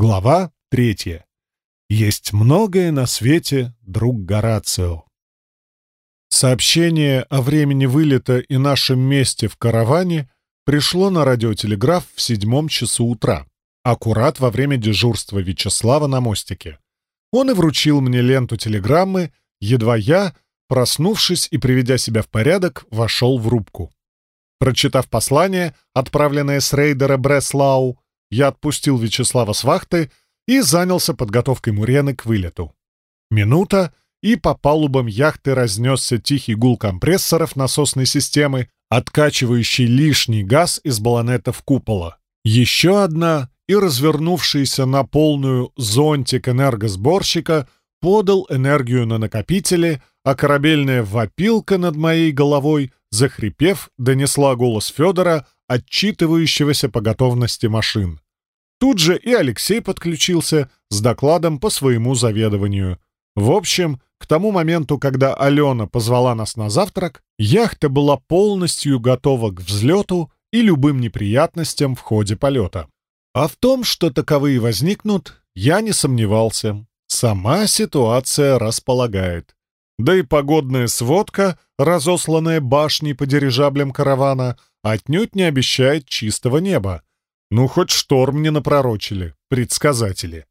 Глава третья. Есть многое на свете, друг Горацио. Сообщение о времени вылета и нашем месте в караване пришло на радиотелеграф в седьмом часу утра, аккурат во время дежурства Вячеслава на мостике. Он и вручил мне ленту телеграммы, едва я, проснувшись и приведя себя в порядок, вошел в рубку. Прочитав послание, отправленное с рейдера Бреслау, я отпустил Вячеслава с вахты и занялся подготовкой Мурены к вылету. Минута, и по палубам яхты разнесся тихий гул компрессоров насосной системы, откачивающий лишний газ из баллонетов купола. Еще одна, и развернувшийся на полную зонтик энергосборщика подал энергию на накопители, а корабельная вопилка над моей головой, захрипев, донесла голос Федора, отчитывающегося по готовности машин. Тут же и Алексей подключился с докладом по своему заведованию. В общем, к тому моменту, когда Алена позвала нас на завтрак, яхта была полностью готова к взлету и любым неприятностям в ходе полета. А в том, что таковые возникнут, я не сомневался. Сама ситуация располагает. Да и погодная сводка, разосланная башней по дирижаблям каравана, отнюдь не обещает чистого неба. Ну, хоть шторм не напророчили, предсказатели.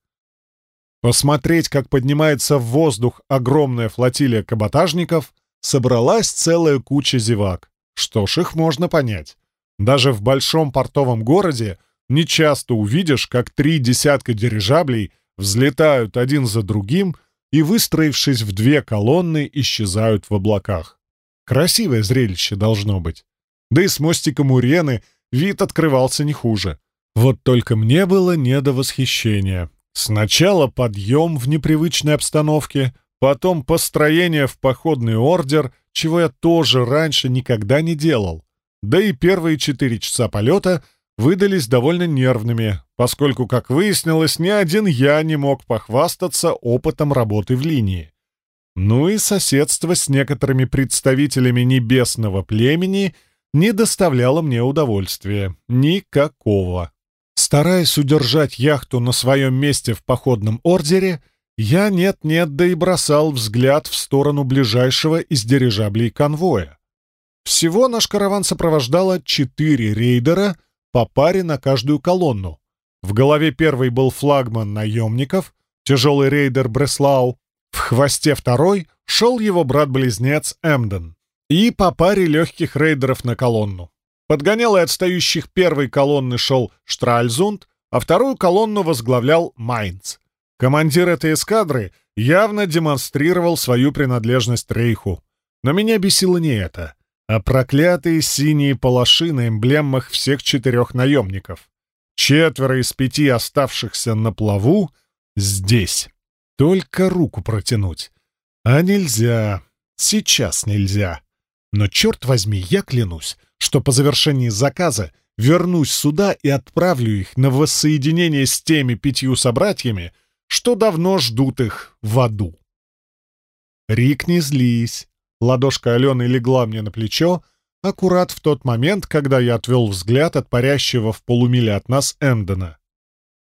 Посмотреть, как поднимается в воздух огромная флотилия каботажников, собралась целая куча зевак. Что ж, их можно понять. Даже в большом портовом городе нечасто увидишь, как три десятка дирижаблей взлетают один за другим и, выстроившись в две колонны, исчезают в облаках. Красивое зрелище должно быть. Да и с мостика Мурены вид открывался не хуже. Вот только мне было не до восхищения. Сначала подъем в непривычной обстановке, потом построение в походный ордер, чего я тоже раньше никогда не делал. Да и первые четыре часа полета выдались довольно нервными, поскольку, как выяснилось, ни один я не мог похвастаться опытом работы в линии. Ну и соседство с некоторыми представителями небесного племени не доставляло мне удовольствия. Никакого. Стараясь удержать яхту на своем месте в походном ордере, я нет-нет, да и бросал взгляд в сторону ближайшего из дирижаблей конвоя. Всего наш караван сопровождало четыре рейдера по паре на каждую колонну. В голове первый был флагман наемников, тяжелый рейдер Бреслау, в хвосте второй шел его брат-близнец Эмден, и по паре легких рейдеров на колонну. Подгонял и отстающих первой колонны шел Штральзунд, а вторую колонну возглавлял Майнц. Командир этой эскадры явно демонстрировал свою принадлежность Рейху. Но меня бесило не это, а проклятые синие палаши на эмблемах всех четырех наемников. Четверо из пяти оставшихся на плаву здесь. Только руку протянуть. А нельзя. Сейчас нельзя. Но, черт возьми, я клянусь, что по завершении заказа вернусь сюда и отправлю их на воссоединение с теми пятью собратьями, что давно ждут их в аду. Рик, не злись. Ладошка Алены легла мне на плечо, аккурат в тот момент, когда я отвел взгляд от парящего в полумиле от нас Эмдена.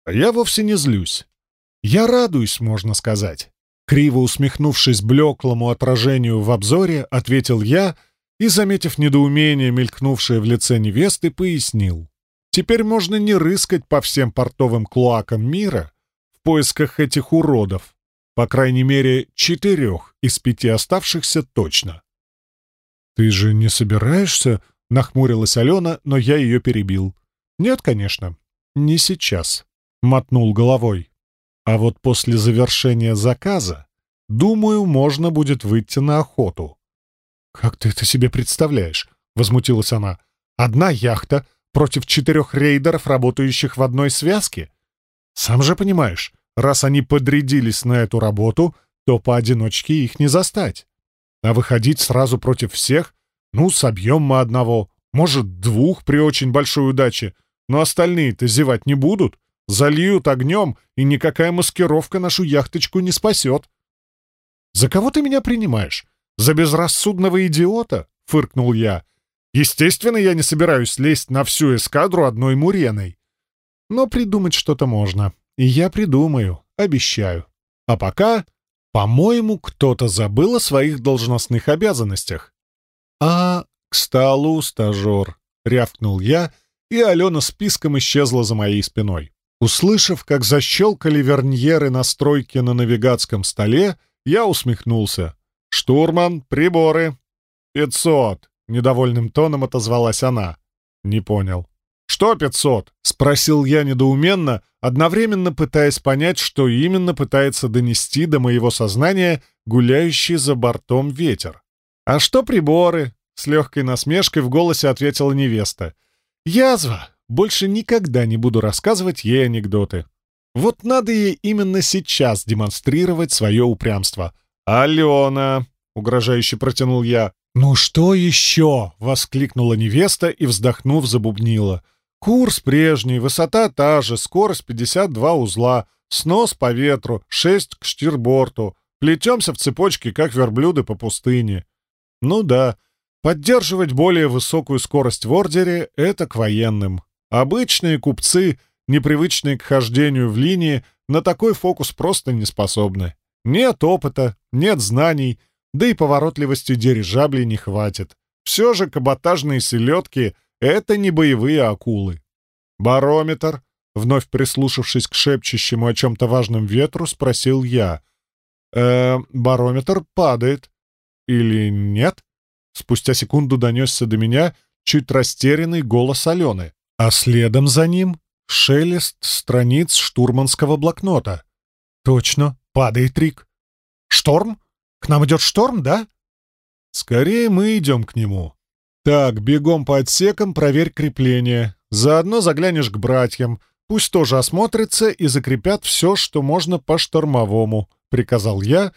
А я вовсе не злюсь. Я радуюсь, можно сказать. Криво усмехнувшись блеклому отражению в обзоре, ответил я и, заметив недоумение, мелькнувшее в лице невесты, пояснил. Теперь можно не рыскать по всем портовым клоакам мира в поисках этих уродов. По крайней мере, четырех из пяти оставшихся точно. «Ты же не собираешься?» — нахмурилась Алена, но я ее перебил. «Нет, конечно, не сейчас», — мотнул головой. «А вот после завершения заказа, думаю, можно будет выйти на охоту. «Как ты это себе представляешь?» — возмутилась она. «Одна яхта против четырех рейдеров, работающих в одной связке? Сам же понимаешь, раз они подрядились на эту работу, то поодиночке их не застать. А выходить сразу против всех? Ну, собьем мы одного, может, двух при очень большой удаче, но остальные-то зевать не будут, зальют огнем, и никакая маскировка нашу яхточку не спасет. За кого ты меня принимаешь? «За безрассудного идиота?» — фыркнул я. «Естественно, я не собираюсь лезть на всю эскадру одной муреной. Но придумать что-то можно. Я придумаю, обещаю. А пока, по-моему, кто-то забыл о своих должностных обязанностях. А к столу, стажер, рявкнул я, и Алена списком исчезла за моей спиной. Услышав, как защелкали верньеры настройки на навигатском столе, я усмехнулся. «Штурман, приборы!» «Пятьсот!» — недовольным тоном отозвалась она. «Не понял». «Что пятьсот?» — спросил я недоуменно, одновременно пытаясь понять, что именно пытается донести до моего сознания гуляющий за бортом ветер. «А что приборы?» — с легкой насмешкой в голосе ответила невеста. «Язва! Больше никогда не буду рассказывать ей анекдоты. Вот надо ей именно сейчас демонстрировать свое упрямство. «Алена!» — угрожающе протянул я. «Ну что еще?» — воскликнула невеста и, вздохнув, забубнила. «Курс прежний, высота та же, скорость 52 узла, снос по ветру, 6 к штирборту. Плетемся в цепочке, как верблюды по пустыне». «Ну да, поддерживать более высокую скорость в ордере — это к военным. Обычные купцы, непривычные к хождению в линии, на такой фокус просто не способны. Нет опыта, нет знаний, да и поворотливости дирижаблей не хватит. Все же каботажные селедки — это не боевые акулы. Барометр, вновь прислушавшись к шепчущему о чем-то важном ветру, спросил я. «Э, барометр падает. Или нет?» Спустя секунду донесся до меня чуть растерянный голос Алены а следом за ним шелест страниц штурманского блокнота. «Точно, падает Рик. Шторм? К нам идет шторм, да?» «Скорее мы идем к нему. Так, бегом по отсекам, проверь крепление. Заодно заглянешь к братьям. Пусть тоже осмотрятся и закрепят все, что можно по штормовому», — приказал я,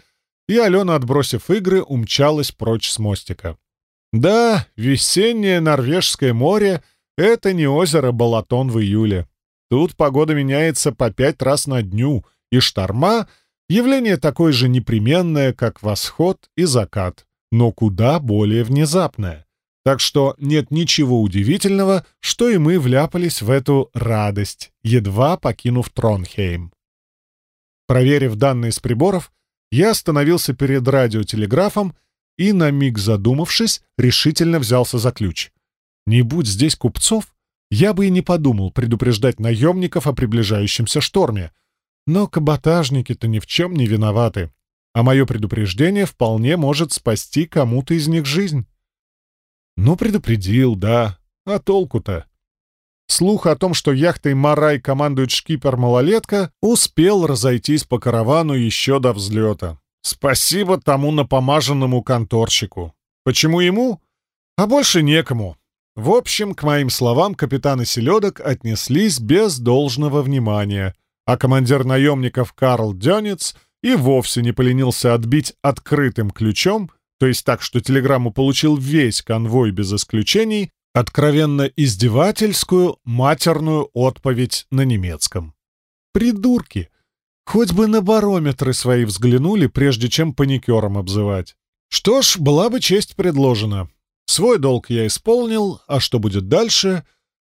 и Алена, отбросив игры, умчалась прочь с мостика. «Да, весеннее Норвежское море — это не озеро Балатон в июле. Тут погода меняется по пять раз на дню, и шторма — явление такое же непременное, как восход и закат, но куда более внезапное. Так что нет ничего удивительного, что и мы вляпались в эту радость, едва покинув Тронхейм. Проверив данные с приборов, я остановился перед радиотелеграфом и, на миг задумавшись, решительно взялся за ключ. Не будь здесь купцов, я бы и не подумал предупреждать наемников о приближающемся шторме. Но каботажники-то ни в чем не виноваты, а мое предупреждение вполне может спасти кому-то из них жизнь. Ну, предупредил, да. А толку-то? Слух о том, что яхтой «Марай» командует шкипер-малолетка, успел разойтись по каравану еще до взлета. Спасибо тому напомаженному конторщику. Почему ему? А больше некому. В общем, к моим словам капитаны селедок отнеслись без должного внимания, а командир наемников Карл Дёнец и вовсе не поленился отбить открытым ключом, то есть так, что телеграмму получил весь конвой без исключений, откровенно издевательскую матерную отповедь на немецком. Придурки! Хоть бы на барометры свои взглянули, прежде чем паникером обзывать. Что ж, была бы честь предложена. Свой долг я исполнил, а что будет дальше,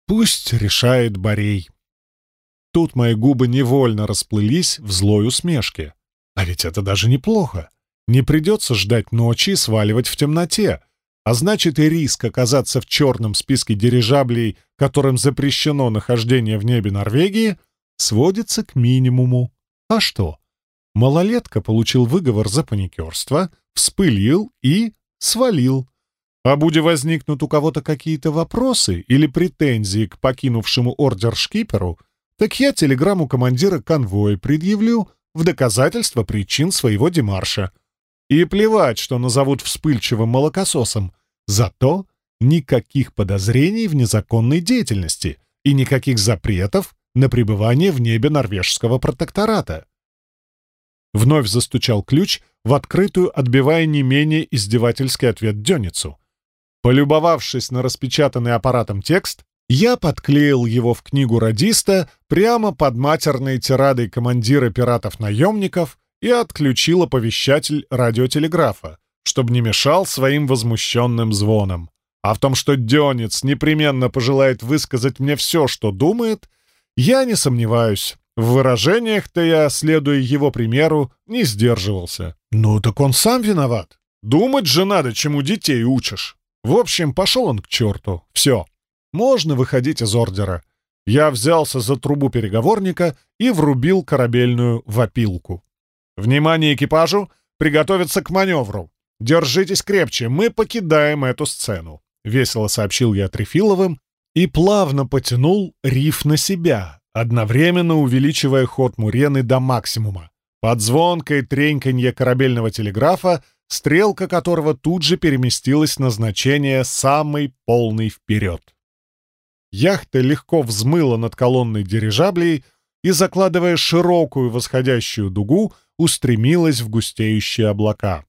пусть решает Борей. Тут мои губы невольно расплылись в злой усмешке. А ведь это даже неплохо. Не придется ждать ночи и сваливать в темноте. А значит, и риск оказаться в черном списке дирижаблей, которым запрещено нахождение в небе Норвегии, сводится к минимуму. А что? Малолетка получил выговор за паникерство, вспылил и свалил. А будь возникнут у кого-то какие-то вопросы или претензии к покинувшему ордер шкиперу, так я телеграмму командира конвоя предъявлю в доказательство причин своего демарша. И плевать, что назовут вспыльчивым молокососом. Зато никаких подозрений в незаконной деятельности и никаких запретов на пребывание в небе норвежского протектората. Вновь застучал ключ в открытую, отбивая не менее издевательский ответ Дёницу — Полюбовавшись на распечатанный аппаратом текст, я подклеил его в книгу радиста прямо под матерной тирадой командира пиратов-наемников и отключил оповещатель радиотелеграфа, чтобы не мешал своим возмущенным звонам. А в том, что Дёнец непременно пожелает высказать мне все, что думает, я не сомневаюсь. В выражениях-то я, следуя его примеру, не сдерживался. Ну так он сам виноват. Думать же надо, чему детей учишь. В общем, пошел он к черту. Все. Можно выходить из ордера. Я взялся за трубу переговорника и врубил корабельную вопилку. «Внимание экипажу! Приготовиться к маневру! Держитесь крепче, мы покидаем эту сцену!» — весело сообщил я Трефиловым и плавно потянул риф на себя, одновременно увеличивая ход Мурены до максимума. Под звонкой треньканье корабельного телеграфа, стрелка которого тут же переместилась на значение самый полный вперед. Яхта легко взмыла над колонной дирижаблей и, закладывая широкую восходящую дугу, устремилась в густеющие облака.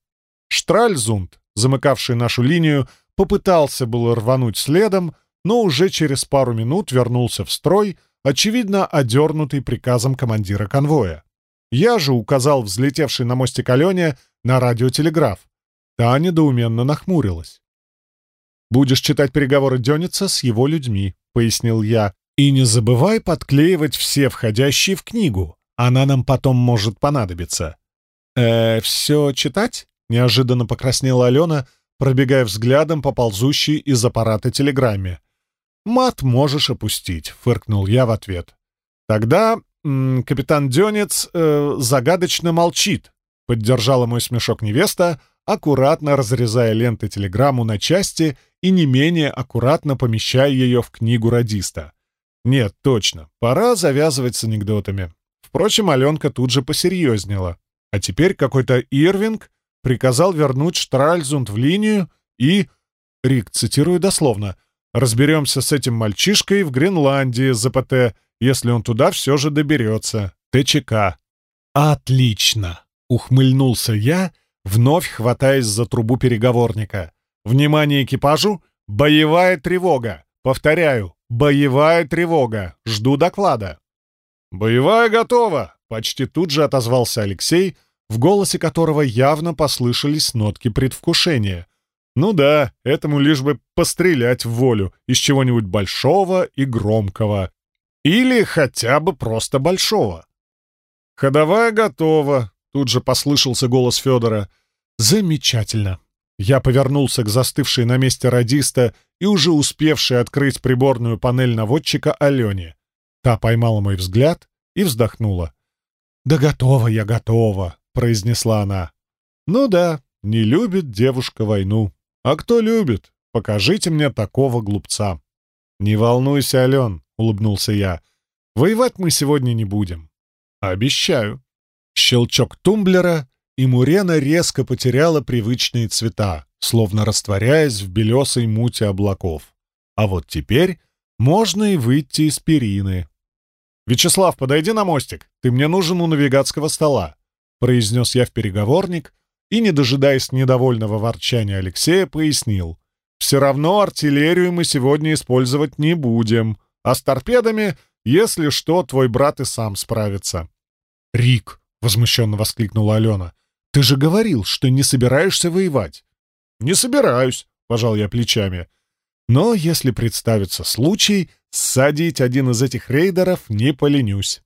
Штральзунд, замыкавший нашу линию, попытался было рвануть следом, но уже через пару минут вернулся в строй, очевидно, одернутый приказом командира конвоя. Я же указал взлетевший на мостик Алене на радиотелеграф. Та недоуменно нахмурилась. «Будешь читать переговоры Дёница с его людьми», — пояснил я. «И не забывай подклеивать все входящие в книгу. Она нам потом может понадобиться». «Э, все читать?» — неожиданно покраснела Алена, пробегая взглядом по ползущей из аппарата телеграмме. «Мат можешь опустить», — фыркнул я в ответ. «Тогда м -м, капитан Дёнец э, загадочно молчит», — поддержала мой смешок невеста, аккуратно разрезая ленты телеграмму на части и не менее аккуратно помещая ее в книгу радиста. «Нет, точно, пора завязывать с анекдотами». Впрочем, Аленка тут же посерьезнела. А теперь какой-то Ирвинг приказал вернуть Штральзунд в линию и... Рик, цитирую дословно, «Разберемся с этим мальчишкой в Гренландии, ЗПТ, если он туда все же доберется. ТЧК». «Отлично!» — ухмыльнулся я, вновь хватаясь за трубу переговорника. «Внимание экипажу! Боевая тревога! Повторяю, боевая тревога! Жду доклада!» «Боевая готова!» — почти тут же отозвался Алексей, в голосе которого явно послышались нотки предвкушения. Ну да, этому лишь бы пострелять в волю из чего-нибудь большого и громкого. Или хотя бы просто большого. «Ходовая готова», — тут же послышался голос Федора. «Замечательно». Я повернулся к застывшей на месте радиста и уже успевшей открыть приборную панель наводчика Алене. Та поймала мой взгляд и вздохнула. «Да готова я, готова», произнесла она. «Ну да, не любит девушка войну. А кто любит? Покажите мне такого глупца». «Не волнуйся, Ален», — улыбнулся я. «Воевать мы сегодня не будем». «Обещаю». Щелчок тумблера, и Мурена резко потеряла привычные цвета, словно растворяясь в белесой муте облаков. А вот теперь можно и выйти из перины. «Вячеслав, подойди на мостик. Ты мне нужен у навигатского стола. — произнес я в переговорник и, не дожидаясь недовольного ворчания Алексея, пояснил. «Все равно артиллерию мы сегодня использовать не будем, а с торпедами, если что, твой брат и сам справится». «Рик!» — возмущенно воскликнула Алена. «Ты же говорил, что не собираешься воевать». «Не собираюсь», — пожал я плечами. «Но если представится случай, ссадить один из этих рейдеров не поленюсь».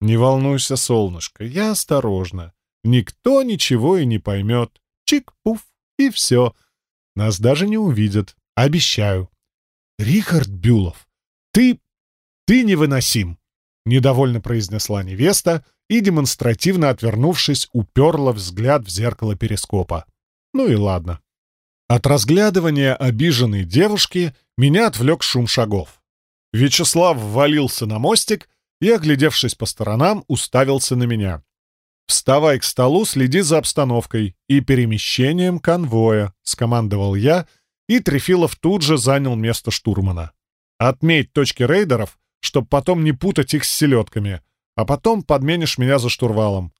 «Не волнуйся, солнышко, я осторожно. Никто ничего и не поймет. Чик-пуф, и все. Нас даже не увидят. Обещаю». «Рихард Бюлов, ты... ты невыносим!» — недовольно произнесла невеста и, демонстративно отвернувшись, уперла взгляд в зеркало перископа. Ну и ладно. От разглядывания обиженной девушки меня отвлек шум шагов. Вячеслав ввалился на мостик и, оглядевшись по сторонам, уставился на меня. «Вставай к столу, следи за обстановкой и перемещением конвоя», — скомандовал я, и Трефилов тут же занял место штурмана. «Отметь точки рейдеров, чтобы потом не путать их с селедками, а потом подменишь меня за штурвалом».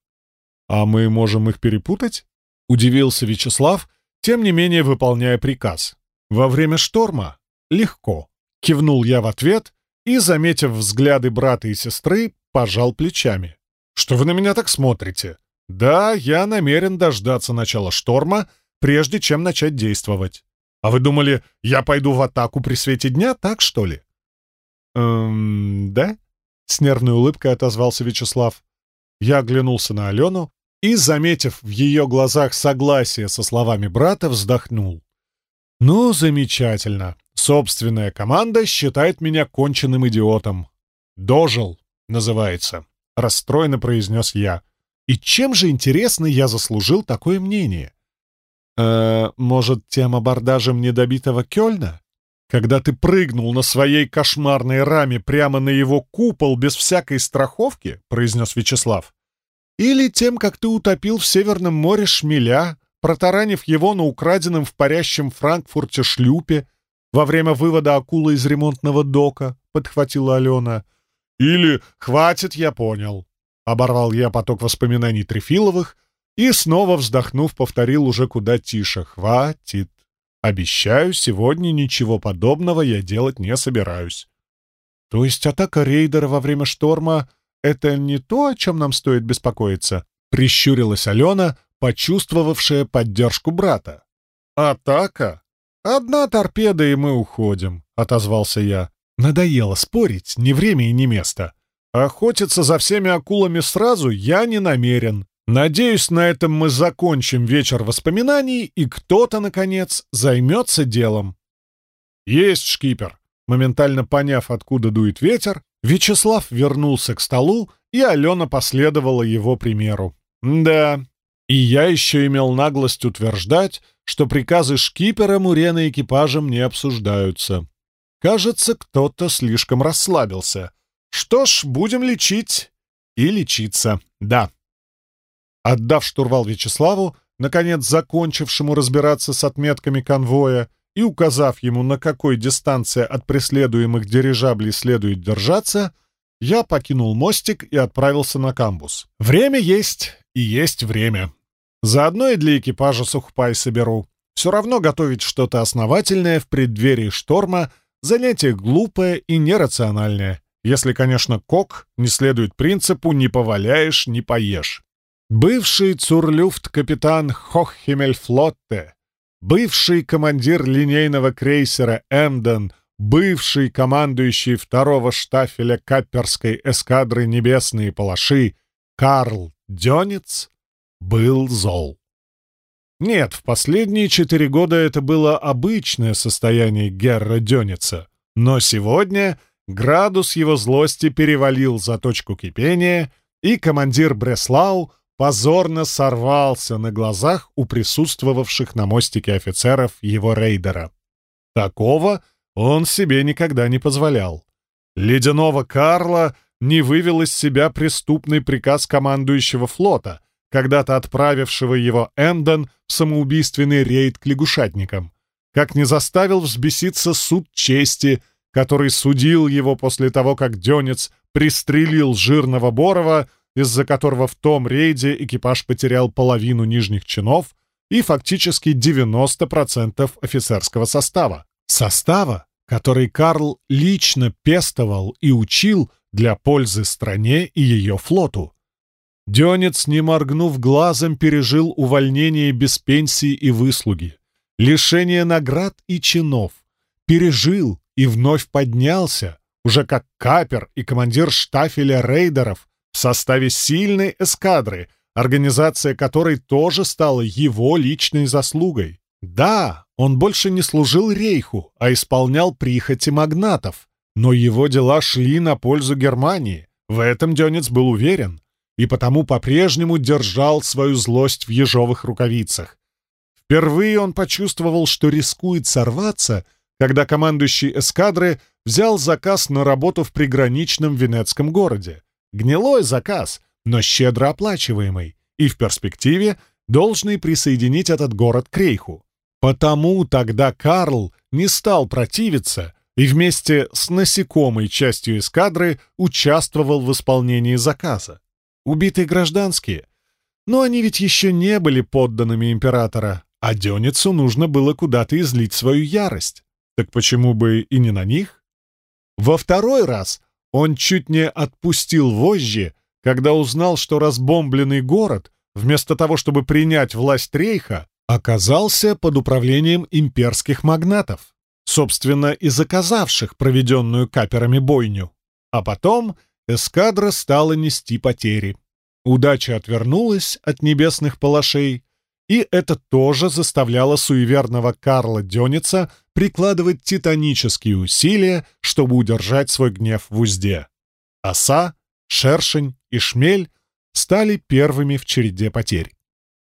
«А мы можем их перепутать?» — удивился Вячеслав, тем не менее выполняя приказ. «Во время шторма? Легко», — кивнул я в ответ и, заметив взгляды брата и сестры, пожал плечами. «Что вы на меня так смотрите? Да, я намерен дождаться начала шторма, прежде чем начать действовать. А вы думали, я пойду в атаку при свете дня, так что ли?» «Эм, да?» — с нервной улыбкой отозвался Вячеслав. Я оглянулся на Алену и, заметив в ее глазах согласие со словами брата, вздохнул. «Ну, замечательно. Собственная команда считает меня конченным идиотом. Дожил, называется», — расстроенно произнес я. «И чем же, интересно, я заслужил такое мнение?» «Э, может, тем абордажем недобитого Кёльна? Когда ты прыгнул на своей кошмарной раме прямо на его купол без всякой страховки?» — произнес Вячеслав. «Или тем, как ты утопил в Северном море шмеля, протаранив его на украденном в парящем Франкфурте шлюпе во время вывода акулы из ремонтного дока?» — подхватила Алена. «Или «Хватит, я понял», — оборвал я поток воспоминаний Трефиловых, и, снова вздохнув, повторил уже куда тише. «Хватит. Обещаю, сегодня ничего подобного я делать не собираюсь». «То есть атака рейдера во время шторма — это не то, о чем нам стоит беспокоиться?» — прищурилась Алена, почувствовавшая поддержку брата. «Атака? Одна торпеда, и мы уходим», — отозвался я. «Надоело спорить, ни время и ни место. Охотиться за всеми акулами сразу я не намерен. Надеюсь, на этом мы закончим вечер воспоминаний, и кто-то, наконец, займется делом. Есть шкипер. Моментально поняв, откуда дует ветер, Вячеслав вернулся к столу, и Алена последовала его примеру. Да, и я еще имел наглость утверждать, что приказы шкипера Мурена экипажем не обсуждаются. Кажется, кто-то слишком расслабился. Что ж, будем лечить и лечиться, да. Отдав штурвал Вячеславу, наконец закончившему разбираться с отметками конвоя, и указав ему, на какой дистанции от преследуемых дирижаблей следует держаться, я покинул мостик и отправился на камбус. Время есть, и есть время. Заодно и для экипажа сухпай соберу. Все равно готовить что-то основательное в преддверии шторма — занятие глупое и нерациональное. Если, конечно, кок не следует принципу «не поваляешь, не поешь». Бывший цурлюфт-капитан Хоххемельфлотте, бывший командир линейного крейсера «Эмден», бывший командующий второго штафеля Капперской эскадры «Небесные палаши» Карл Дёнец был зол. Нет, в последние четыре года это было обычное состояние Герра Дёница, но сегодня градус его злости перевалил за точку кипения, и командир Бреслау — позорно сорвался на глазах у присутствовавших на мостике офицеров его рейдера. Такого он себе никогда не позволял. Ледяного Карла не вывел из себя преступный приказ командующего флота, когда-то отправившего его Эмден в самоубийственный рейд к лягушатникам, как не заставил взбеситься суд чести, который судил его после того, как Дёнец пристрелил жирного Борова из-за которого в том рейде экипаж потерял половину нижних чинов и фактически 90% офицерского состава. Состава, который Карл лично пестовал и учил для пользы стране и ее флоту. Дёнец, не моргнув глазом, пережил увольнение без пенсии и выслуги, лишение наград и чинов, пережил и вновь поднялся, уже как капер и командир штафеля рейдеров, в составе сильной эскадры, организация которой тоже стала его личной заслугой. Да, он больше не служил рейху, а исполнял прихоти магнатов, но его дела шли на пользу Германии, в этом Дёнец был уверен, и потому по-прежнему держал свою злость в ежовых рукавицах. Впервые он почувствовал, что рискует сорваться, когда командующий эскадры взял заказ на работу в приграничном венецком городе. Гнилой заказ, но щедро оплачиваемый, и в перспективе должный присоединить этот город к рейху. Потому тогда Карл не стал противиться и вместе с насекомой частью эскадры участвовал в исполнении заказа. Убитые гражданские. Но они ведь еще не были подданными императора, а Дёницу нужно было куда-то излить свою ярость. Так почему бы и не на них? Во второй раз он чуть не отпустил вожжи, когда узнал, что разбомбленный город, вместо того, чтобы принять власть Рейха, оказался под управлением имперских магнатов, собственно, и заказавших проведенную каперами бойню. А потом эскадра стала нести потери. Удача отвернулась от небесных палашей, и это тоже заставляло суеверного Карла Дёница прикладывать титанические усилия, чтобы удержать свой гнев в узде. Оса, шершень и шмель стали первыми в череде потерь.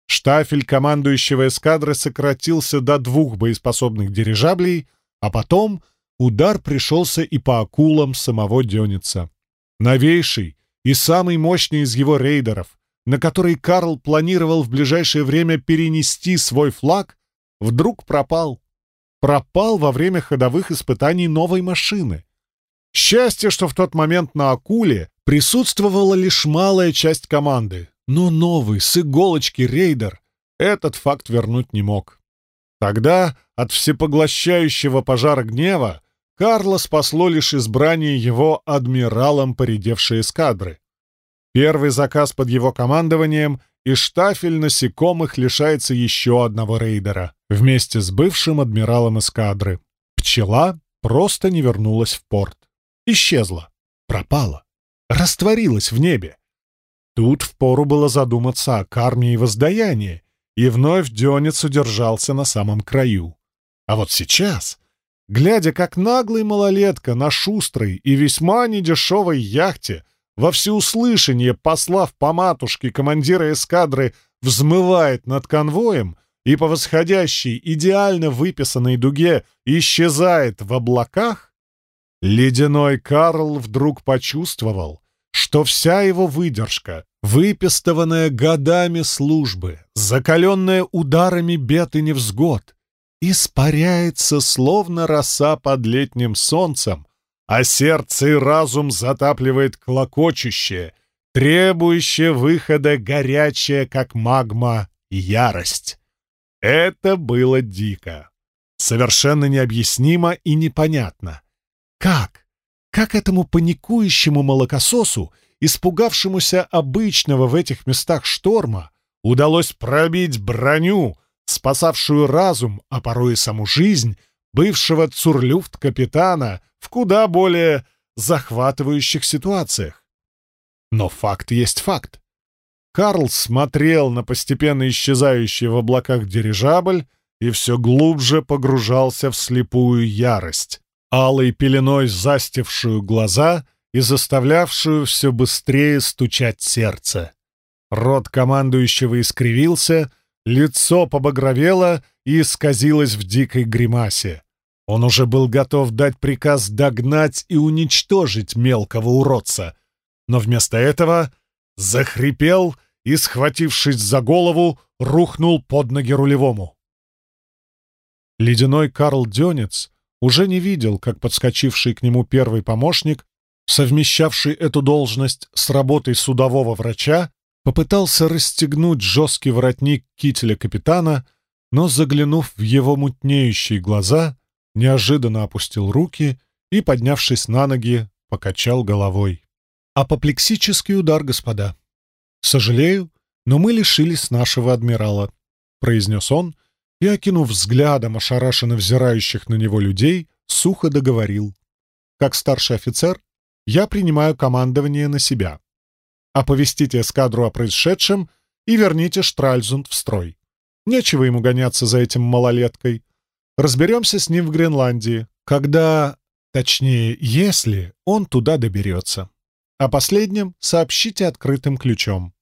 Штафель командующего эскадры сократился до двух боеспособных дирижаблей, а потом удар пришелся и по акулам самого Дёница. Новейший и самый мощный из его рейдеров, на который Карл планировал в ближайшее время перенести свой флаг, вдруг пропал. Пропал во время ходовых испытаний новой машины. Счастье, что в тот момент на «Акуле» присутствовала лишь малая часть команды, но новый, с иголочки рейдер этот факт вернуть не мог. Тогда от всепоглощающего пожара гнева Карла спасло лишь избрание его адмиралом поредевшей эскадры. Первый заказ под его командованием, и штафель насекомых лишается еще одного рейдера вместе с бывшим адмиралом эскадры. Пчела просто не вернулась в порт. Исчезла, пропала, растворилась в небе. Тут впору было задуматься о карме и воздаянии, и вновь Дёнец удержался на самом краю. А вот сейчас, глядя, как наглый малолетка на шустрой и весьма недешевой яхте во всеуслышание, послав по матушке командира эскадры, взмывает над конвоем и по восходящей, идеально выписанной дуге исчезает в облаках, ледяной Карл вдруг почувствовал, что вся его выдержка, выпистованная годами службы, закаленная ударами бед и невзгод, испаряется, словно роса под летним солнцем, а сердце и разум затапливает клокочущее, требующее выхода горячее, как магма, ярость. Это было дико. Совершенно необъяснимо и непонятно. Как? Как этому паникующему молокососу, испугавшемуся обычного в этих местах шторма, удалось пробить броню, спасавшую разум, а порой и саму жизнь, бывшего цурлюфт-капитана в куда более захватывающих ситуациях. Но факт есть факт. Карл смотрел на постепенно исчезающий в облаках дирижабль и все глубже погружался в слепую ярость, алой пеленой застившую глаза и заставлявшую все быстрее стучать сердце. Рот командующего искривился, лицо побагровело и исказилось в дикой гримасе. Он уже был готов дать приказ догнать и уничтожить мелкого уродца, но вместо этого захрипел и, схватившись за голову, рухнул под ноги рулевому. Ледяной Карл Дёнец уже не видел, как подскочивший к нему первый помощник, совмещавший эту должность с работой судового врача, попытался расстегнуть жесткий воротник кителя капитана, но, заглянув в его мутнеющие глаза, неожиданно опустил руки и, поднявшись на ноги, покачал головой. «Апоплексический удар, господа. Сожалею, но мы лишились нашего адмирала», — произнес он и, окинув взглядом ошарашенно взирающих на него людей, сухо договорил. «Как старший офицер, я принимаю командование на себя. Оповестите эскадру о происшедшем и верните Штральзунд в строй. Нечего ему гоняться за этим малолеткой. Разберемся с ним в Гренландии, когда, точнее, если он туда доберется. О последнем сообщите открытым ключом.